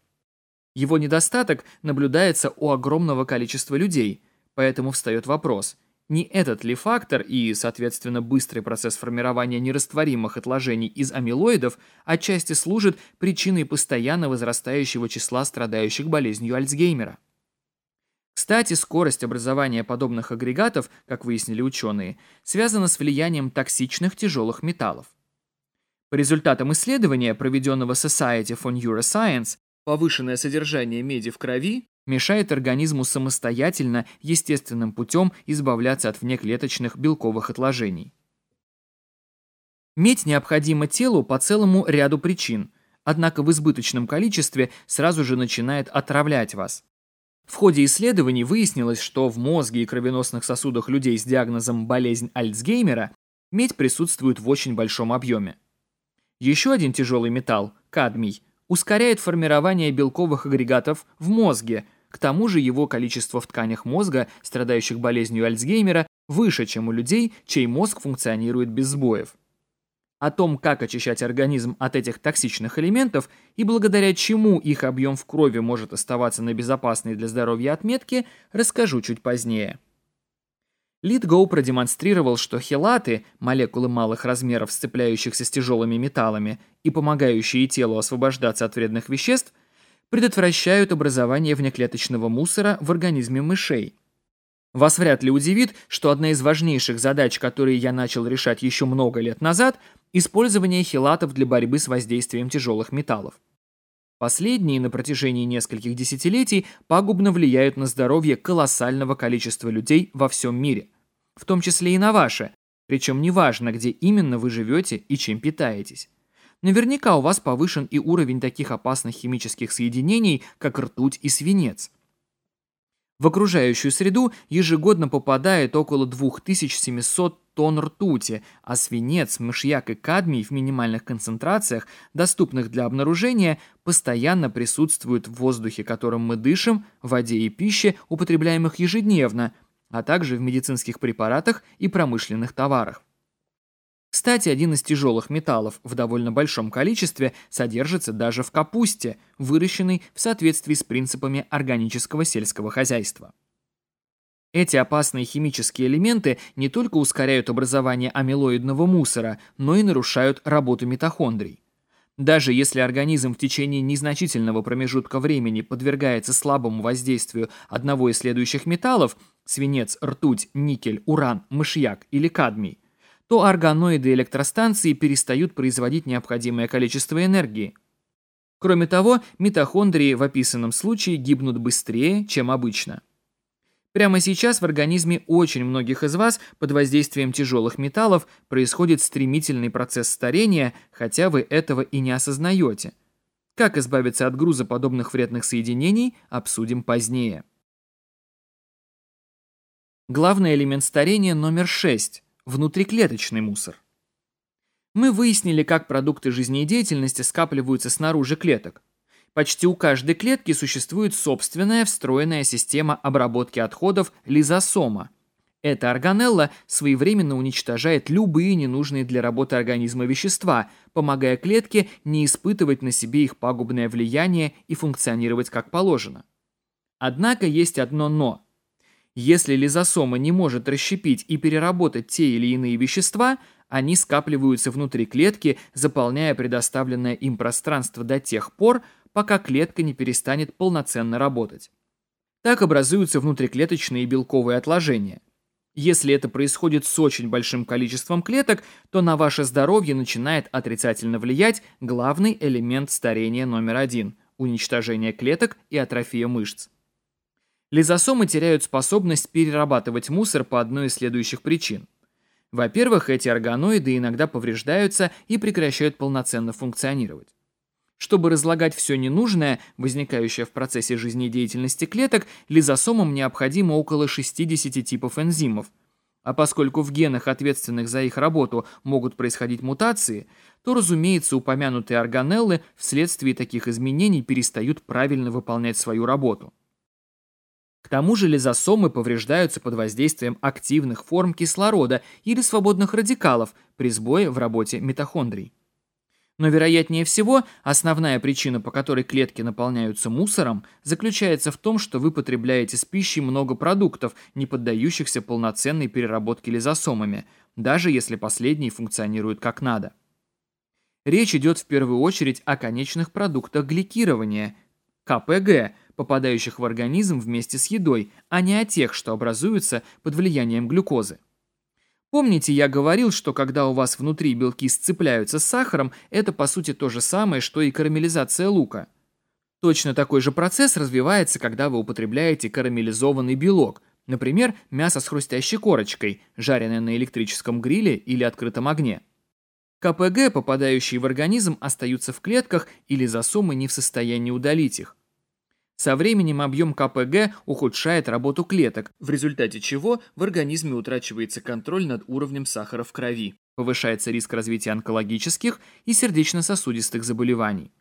Его недостаток наблюдается у огромного количества людей, поэтому встает вопрос – не этот ли фактор и, соответственно, быстрый процесс формирования нерастворимых отложений из амилоидов отчасти служит причиной постоянно возрастающего числа страдающих болезнью Альцгеймера? Кстати, скорость образования подобных агрегатов, как выяснили ученые, связана с влиянием токсичных тяжелых металлов. По результатам исследования, проведенного Society for Neuroscience, повышенное содержание меди в крови мешает организму самостоятельно, естественным путем избавляться от внеклеточных белковых отложений. Медь необходима телу по целому ряду причин, однако в избыточном количестве сразу же начинает отравлять вас. В ходе исследований выяснилось, что в мозге и кровеносных сосудах людей с диагнозом болезнь Альцгеймера медь присутствует в очень большом объеме. Еще один тяжелый металл – кадмий – ускоряет формирование белковых агрегатов в мозге, к тому же его количество в тканях мозга, страдающих болезнью Альцгеймера, выше, чем у людей, чей мозг функционирует без сбоев. О том, как очищать организм от этих токсичных элементов и благодаря чему их объем в крови может оставаться на безопасной для здоровья отметке, расскажу чуть позднее. Литгоу продемонстрировал, что хелаты, молекулы малых размеров, сцепляющихся с тяжелыми металлами и помогающие телу освобождаться от вредных веществ, предотвращают образование внеклеточного мусора в организме мышей. Вас вряд ли удивит, что одна из важнейших задач, которые я начал решать еще много лет назад – использование хелатов для борьбы с воздействием тяжелых металлов. Последние на протяжении нескольких десятилетий пагубно влияют на здоровье колоссального количества людей во всем мире, в том числе и на ваше, причем неважно, где именно вы живете и чем питаетесь. Наверняка у вас повышен и уровень таких опасных химических соединений, как ртуть и свинец. В окружающую среду ежегодно попадает около 2700 тонн ртути, а свинец, мышьяк и кадмий в минимальных концентрациях, доступных для обнаружения, постоянно присутствуют в воздухе, которым мы дышим, в воде и пище, употребляемых ежедневно, а также в медицинских препаратах и промышленных товарах. Кстати, один из тяжелых металлов в довольно большом количестве содержится даже в капусте, выращенной в соответствии с принципами органического сельского хозяйства. Эти опасные химические элементы не только ускоряют образование амилоидного мусора, но и нарушают работу митохондрий. Даже если организм в течение незначительного промежутка времени подвергается слабому воздействию одного из следующих металлов – свинец, ртуть, никель, уран, мышьяк или кадмий, то органоиды электростанции перестают производить необходимое количество энергии. Кроме того, митохондрии в описанном случае гибнут быстрее, чем обычно. Прямо сейчас в организме очень многих из вас под воздействием тяжелых металлов происходит стремительный процесс старения, хотя вы этого и не осознаете. Как избавиться от груза подобных вредных соединений, обсудим позднее. Главный элемент старения номер 6 – внутриклеточный мусор. Мы выяснили, как продукты жизнедеятельности скапливаются снаружи клеток. Почти у каждой клетки существует собственная встроенная система обработки отходов лизосома. Эта органелла своевременно уничтожает любые ненужные для работы организма вещества, помогая клетке не испытывать на себе их пагубное влияние и функционировать как положено. Однако есть одно «но». Если лизосома не может расщепить и переработать те или иные вещества, они скапливаются внутри клетки, заполняя предоставленное им пространство до тех пор, пока клетка не перестанет полноценно работать. Так образуются внутриклеточные белковые отложения. Если это происходит с очень большим количеством клеток, то на ваше здоровье начинает отрицательно влиять главный элемент старения номер один – уничтожение клеток и атрофия мышц. Лизосомы теряют способность перерабатывать мусор по одной из следующих причин. Во-первых, эти органоиды иногда повреждаются и прекращают полноценно функционировать. Чтобы разлагать все ненужное, возникающее в процессе жизнедеятельности клеток, лизосомам необходимо около 60 типов энзимов. А поскольку в генах, ответственных за их работу, могут происходить мутации, то, разумеется, упомянутые органеллы вследствие таких изменений перестают правильно выполнять свою работу. К тому же лизосомы повреждаются под воздействием активных форм кислорода или свободных радикалов при сбое в работе митохондрий. Но, вероятнее всего, основная причина, по которой клетки наполняются мусором, заключается в том, что вы потребляете с пищей много продуктов, не поддающихся полноценной переработке лизосомами, даже если последние функционируют как надо. Речь идет в первую очередь о конечных продуктах гликирования, КПГ, попадающих в организм вместе с едой, а не о тех, что образуются под влиянием глюкозы. Помните, я говорил, что когда у вас внутри белки сцепляются с сахаром, это по сути то же самое, что и карамелизация лука. Точно такой же процесс развивается, когда вы употребляете карамелизованный белок, например, мясо с хрустящей корочкой, жареное на электрическом гриле или открытом огне. КПГ, попадающие в организм, остаются в клетках или засомы не в состоянии удалить их. Со временем объем КПГ ухудшает работу клеток, в результате чего в организме утрачивается контроль над уровнем сахара в крови, повышается риск развития онкологических и сердечно-сосудистых заболеваний.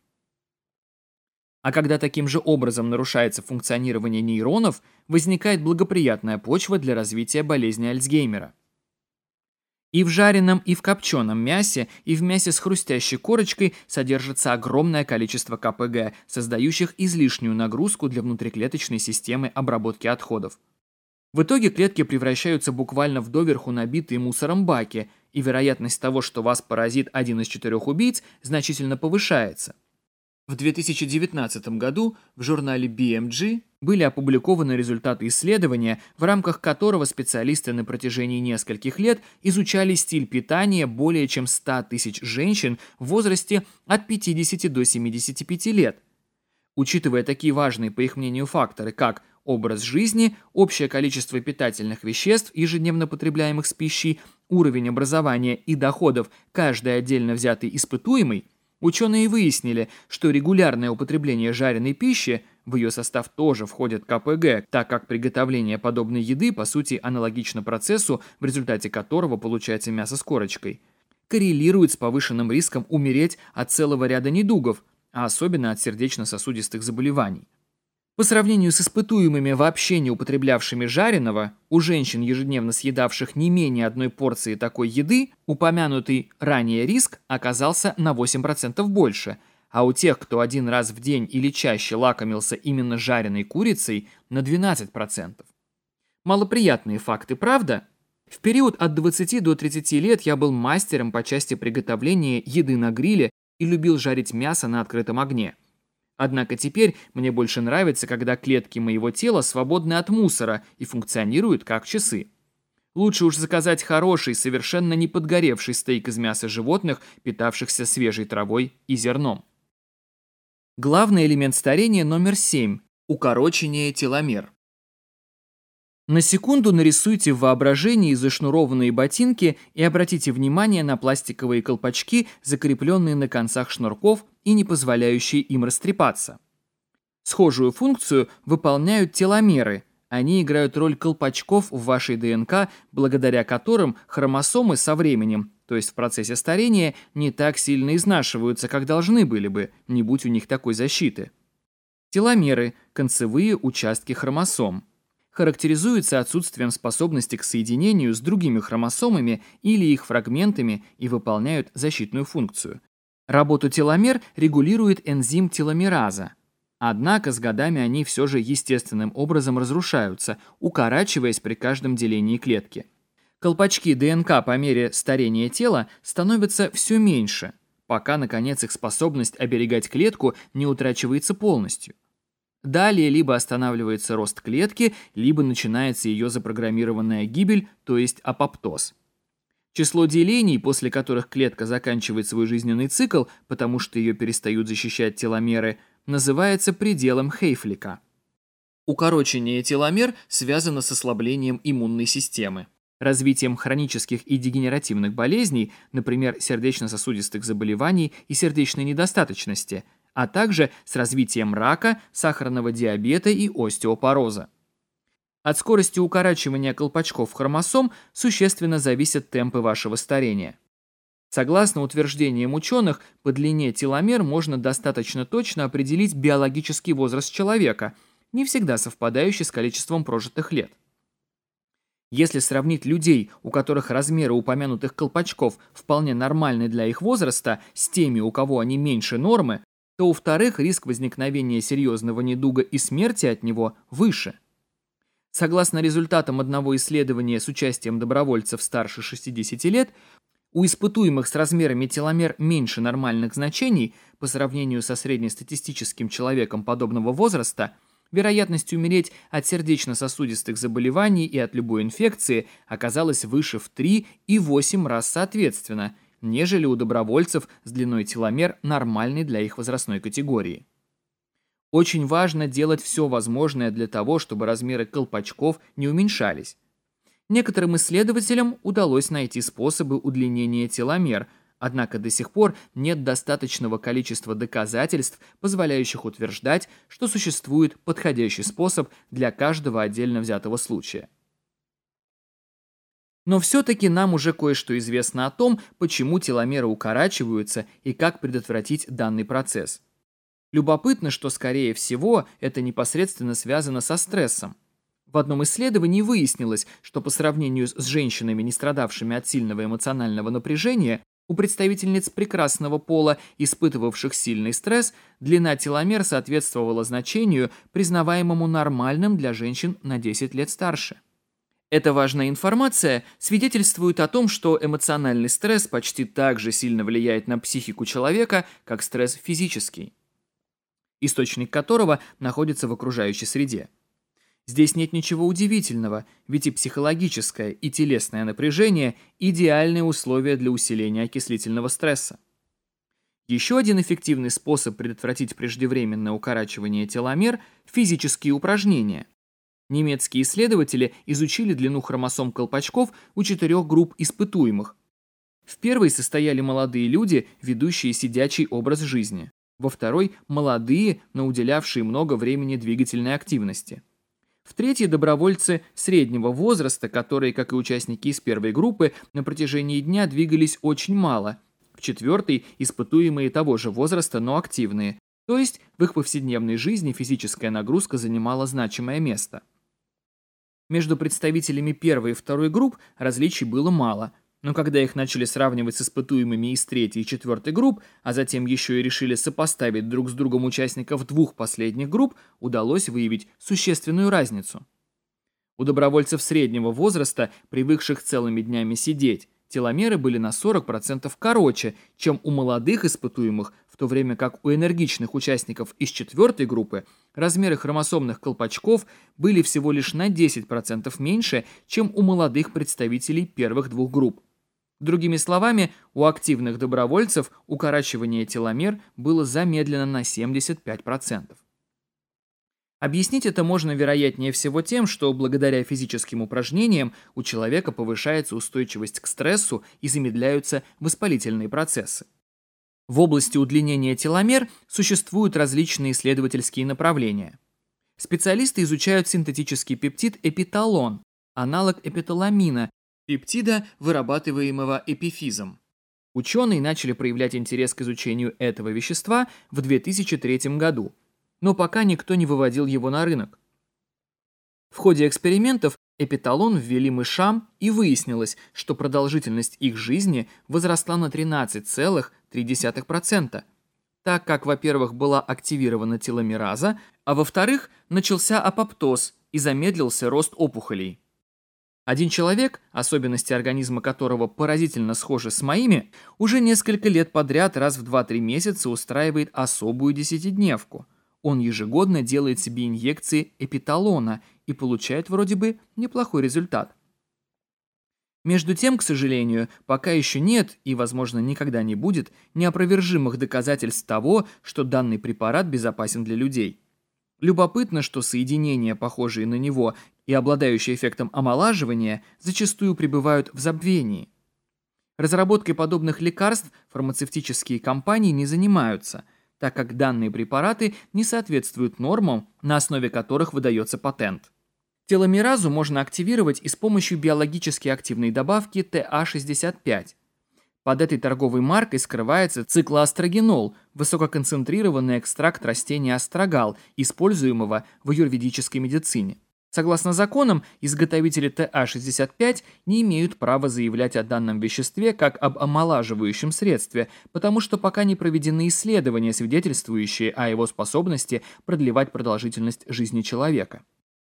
А когда таким же образом нарушается функционирование нейронов, возникает благоприятная почва для развития болезни Альцгеймера. И в жареном, и в копченом мясе, и в мясе с хрустящей корочкой содержится огромное количество КПГ, создающих излишнюю нагрузку для внутриклеточной системы обработки отходов. В итоге клетки превращаются буквально в доверху набитые мусором баки, и вероятность того, что вас поразит один из четырех убийц, значительно повышается. В 2019 году в журнале BMG были опубликованы результаты исследования, в рамках которого специалисты на протяжении нескольких лет изучали стиль питания более чем 100 тысяч женщин в возрасте от 50 до 75 лет. Учитывая такие важные, по их мнению, факторы, как образ жизни, общее количество питательных веществ, ежедневно потребляемых с пищей, уровень образования и доходов каждой отдельно взятой испытуемой – Ученые выяснили, что регулярное употребление жареной пищи в ее состав тоже входит КПГ, так как приготовление подобной еды, по сути, аналогично процессу, в результате которого получается мясо с корочкой, коррелирует с повышенным риском умереть от целого ряда недугов, а особенно от сердечно-сосудистых заболеваний. По сравнению с испытуемыми, вообще не употреблявшими жареного, у женщин, ежедневно съедавших не менее одной порции такой еды, упомянутый ранее риск оказался на 8% больше, а у тех, кто один раз в день или чаще лакомился именно жареной курицей, на 12%. Малоприятные факты, правда? В период от 20 до 30 лет я был мастером по части приготовления еды на гриле и любил жарить мясо на открытом огне – Однако теперь мне больше нравится, когда клетки моего тела свободны от мусора и функционируют как часы. Лучше уж заказать хороший, совершенно не подгоревший стейк из мяса животных, питавшихся свежей травой и зерном. Главный элемент старения номер 7 – укорочение теломер. На секунду нарисуйте в воображении зашнурованные ботинки и обратите внимание на пластиковые колпачки, закрепленные на концах шнурков и не позволяющие им растрепаться. Схожую функцию выполняют теломеры. Они играют роль колпачков в вашей ДНК, благодаря которым хромосомы со временем, то есть в процессе старения, не так сильно изнашиваются, как должны были бы, не будь у них такой защиты. Теломеры – концевые участки хромосом характеризуется отсутствием способности к соединению с другими хромосомами или их фрагментами и выполняют защитную функцию. Работу теломер регулирует энзим теломераза. Однако с годами они все же естественным образом разрушаются, укорачиваясь при каждом делении клетки. Колпачки ДНК по мере старения тела становятся все меньше, пока, наконец, их способность оберегать клетку не утрачивается полностью. Далее либо останавливается рост клетки, либо начинается ее запрограммированная гибель, то есть апоптоз. Число делений, после которых клетка заканчивает свой жизненный цикл, потому что ее перестают защищать теломеры, называется пределом Хейфлика. Укорочение теломер связано с ослаблением иммунной системы, развитием хронических и дегенеративных болезней, например, сердечно-сосудистых заболеваний и сердечной недостаточности – а также с развитием рака, сахарного диабета и остеопороза. От скорости укорачивания колпачков хромосом существенно зависят темпы вашего старения. Согласно утверждениям ученых, по длине теломер можно достаточно точно определить биологический возраст человека, не всегда совпадающий с количеством прожитых лет. Если сравнить людей, у которых размеры упомянутых колпачков вполне нормальны для их возраста, с теми, у кого они меньше нормы, то у вторых риск возникновения серьезного недуга и смерти от него выше. Согласно результатам одного исследования с участием добровольцев старше 60 лет, у испытуемых с размерами теломер меньше нормальных значений по сравнению со среднестатистическим человеком подобного возраста, вероятность умереть от сердечно-сосудистых заболеваний и от любой инфекции оказалась выше в 3 и 8 раз соответственно – нежели у добровольцев с длиной теломер, нормальной для их возрастной категории. Очень важно делать все возможное для того, чтобы размеры колпачков не уменьшались. Некоторым исследователям удалось найти способы удлинения теломер, однако до сих пор нет достаточного количества доказательств, позволяющих утверждать, что существует подходящий способ для каждого отдельно взятого случая. Но все-таки нам уже кое-что известно о том, почему теломеры укорачиваются и как предотвратить данный процесс. Любопытно, что, скорее всего, это непосредственно связано со стрессом. В одном исследовании выяснилось, что по сравнению с женщинами, не страдавшими от сильного эмоционального напряжения, у представительниц прекрасного пола, испытывавших сильный стресс, длина теломер соответствовала значению, признаваемому нормальным для женщин на 10 лет старше. Эта важная информация свидетельствует о том, что эмоциональный стресс почти так же сильно влияет на психику человека, как стресс физический, источник которого находится в окружающей среде. Здесь нет ничего удивительного, ведь и психологическое, и телесное напряжение – идеальные условия для усиления окислительного стресса. Еще один эффективный способ предотвратить преждевременное укорачивание теломер – физические упражнения. Немецкие исследователи изучили длину хромосом колпачков у четырех групп испытуемых. В первой состояли молодые люди, ведущие сидячий образ жизни. Во второй – молодые, но уделявшие много времени двигательной активности. В третьей – добровольцы среднего возраста, которые, как и участники из первой группы, на протяжении дня двигались очень мало. В четвертой – испытуемые того же возраста, но активные. То есть в их повседневной жизни физическая нагрузка занимала значимое место. Между представителями первой и второй групп различий было мало, но когда их начали сравнивать с испытуемыми из третьей и четвертой групп, а затем еще и решили сопоставить друг с другом участников двух последних групп, удалось выявить существенную разницу. У добровольцев среднего возраста, привыкших целыми днями сидеть, теломеры были на 40% короче, чем у молодых испытуемых, в то время как у энергичных участников из четвертой группы размеры хромосомных колпачков были всего лишь на 10% меньше, чем у молодых представителей первых двух групп. Другими словами, у активных добровольцев укорачивание теломер было замедлено на 75%. Объяснить это можно, вероятнее всего, тем, что благодаря физическим упражнениям у человека повышается устойчивость к стрессу и замедляются воспалительные процессы. В области удлинения теломер существуют различные исследовательские направления. Специалисты изучают синтетический пептид эпиталон, аналог эпиталамина, пептида, вырабатываемого эпифизом. Ученые начали проявлять интерес к изучению этого вещества в 2003 году – но пока никто не выводил его на рынок. В ходе экспериментов эпиталон ввели мышам, и выяснилось, что продолжительность их жизни возросла на 13,3%, так как, во-первых, была активирована теломераза, а во-вторых, начался апоптоз и замедлился рост опухолей. Один человек, особенности организма которого поразительно схожи с моими, уже несколько лет подряд раз в 2-3 месяца устраивает особую десятидневку – он ежегодно делает себе инъекции эпиталона и получает вроде бы неплохой результат. Между тем, к сожалению, пока еще нет и, возможно, никогда не будет неопровержимых доказательств того, что данный препарат безопасен для людей. Любопытно, что соединения, похожие на него и обладающие эффектом омолаживания, зачастую пребывают в забвении. Разработкой подобных лекарств фармацевтические компании не занимаются – так как данные препараты не соответствуют нормам, на основе которых выдается патент. Теломеразу можно активировать и с помощью биологически активной добавки ТА65. Под этой торговой маркой скрывается циклоастрогенол, высококонцентрированный экстракт растения астрагал, используемого в аюрведической медицине. Согласно законам, изготовители ТА-65 не имеют права заявлять о данном веществе как об омолаживающем средстве, потому что пока не проведены исследования, свидетельствующие о его способности продлевать продолжительность жизни человека.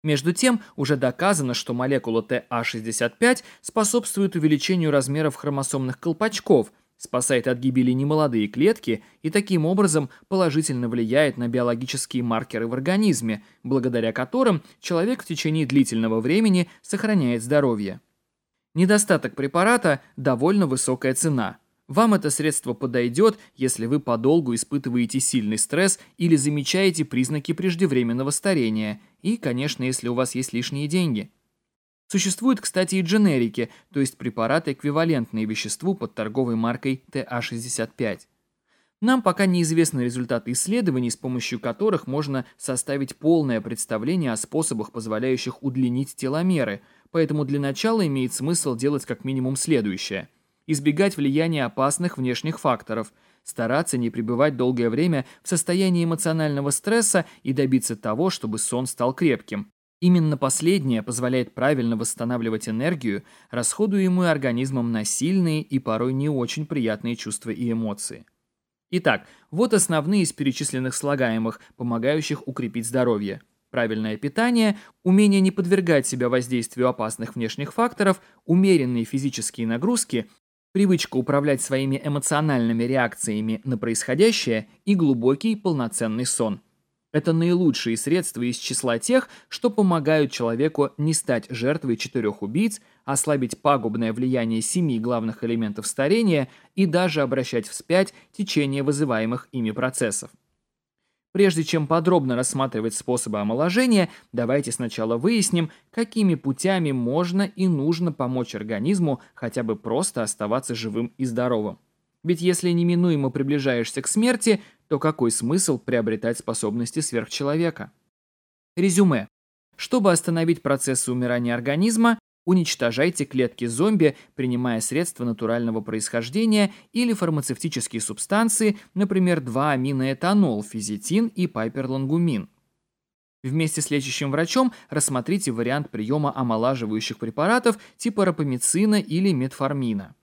Между тем, уже доказано, что молекула ТА-65 способствует увеличению размеров хромосомных колпачков – спасает от гибели немолодые клетки и таким образом положительно влияет на биологические маркеры в организме, благодаря которым человек в течение длительного времени сохраняет здоровье. Недостаток препарата – довольно высокая цена. Вам это средство подойдет, если вы подолгу испытываете сильный стресс или замечаете признаки преждевременного старения, и, конечно, если у вас есть лишние деньги – Существуют, кстати, и дженерики, то есть препараты, эквивалентные веществу под торговой маркой ТА-65. Нам пока неизвестны результаты исследований, с помощью которых можно составить полное представление о способах, позволяющих удлинить теломеры, поэтому для начала имеет смысл делать как минимум следующее. Избегать влияния опасных внешних факторов, стараться не пребывать долгое время в состоянии эмоционального стресса и добиться того, чтобы сон стал крепким, Именно последнее позволяет правильно восстанавливать энергию, расходуемую организмом на сильные и порой не очень приятные чувства и эмоции. Итак, вот основные из перечисленных слагаемых, помогающих укрепить здоровье. Правильное питание, умение не подвергать себя воздействию опасных внешних факторов, умеренные физические нагрузки, привычка управлять своими эмоциональными реакциями на происходящее и глубокий полноценный сон. Это наилучшие средства из числа тех, что помогают человеку не стать жертвой четырех убийц, ослабить пагубное влияние семи главных элементов старения и даже обращать вспять течение вызываемых ими процессов. Прежде чем подробно рассматривать способы омоложения, давайте сначала выясним, какими путями можно и нужно помочь организму хотя бы просто оставаться живым и здоровым. Ведь если неминуемо приближаешься к смерти, то какой смысл приобретать способности сверхчеловека? Резюме. Чтобы остановить процессы умирания организма, уничтожайте клетки зомби, принимая средства натурального происхождения или фармацевтические субстанции, например, 2-аминоэтанол, физетин и пайперлангумин. Вместе с лечащим врачом рассмотрите вариант приема омолаживающих препаратов типа рапамицина или метформина.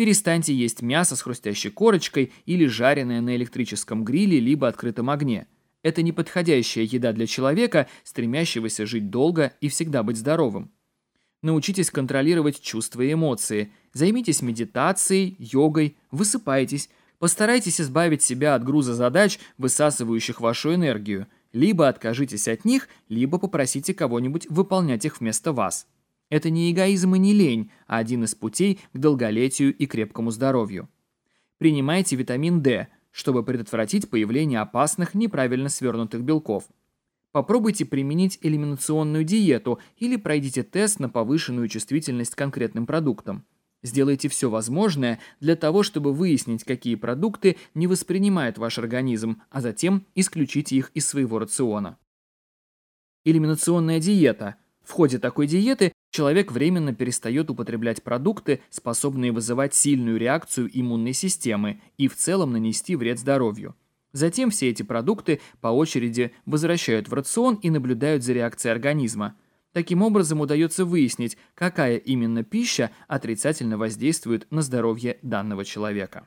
Перестаньте есть мясо с хрустящей корочкой или жареное на электрическом гриле либо открытом огне. Это неподходящая еда для человека, стремящегося жить долго и всегда быть здоровым. Научитесь контролировать чувства и эмоции. Займитесь медитацией, йогой, высыпайтесь. Постарайтесь избавить себя от груза задач, высасывающих вашу энергию. Либо откажитесь от них, либо попросите кого-нибудь выполнять их вместо вас. Это не эгоизм и не лень, а один из путей к долголетию и крепкому здоровью. Принимайте витамин D, чтобы предотвратить появление опасных неправильно свернутых белков. Попробуйте применить элиминационную диету или пройдите тест на повышенную чувствительность к конкретным продуктам. Сделайте все возможное для того, чтобы выяснить, какие продукты не воспринимает ваш организм, а затем исключите их из своего рациона. Элиминационная диета в ходе такой диеты человек временно перестает употреблять продукты, способные вызывать сильную реакцию иммунной системы и в целом нанести вред здоровью. Затем все эти продукты по очереди возвращают в рацион и наблюдают за реакцией организма. Таким образом удается выяснить, какая именно пища отрицательно воздействует на здоровье данного человека.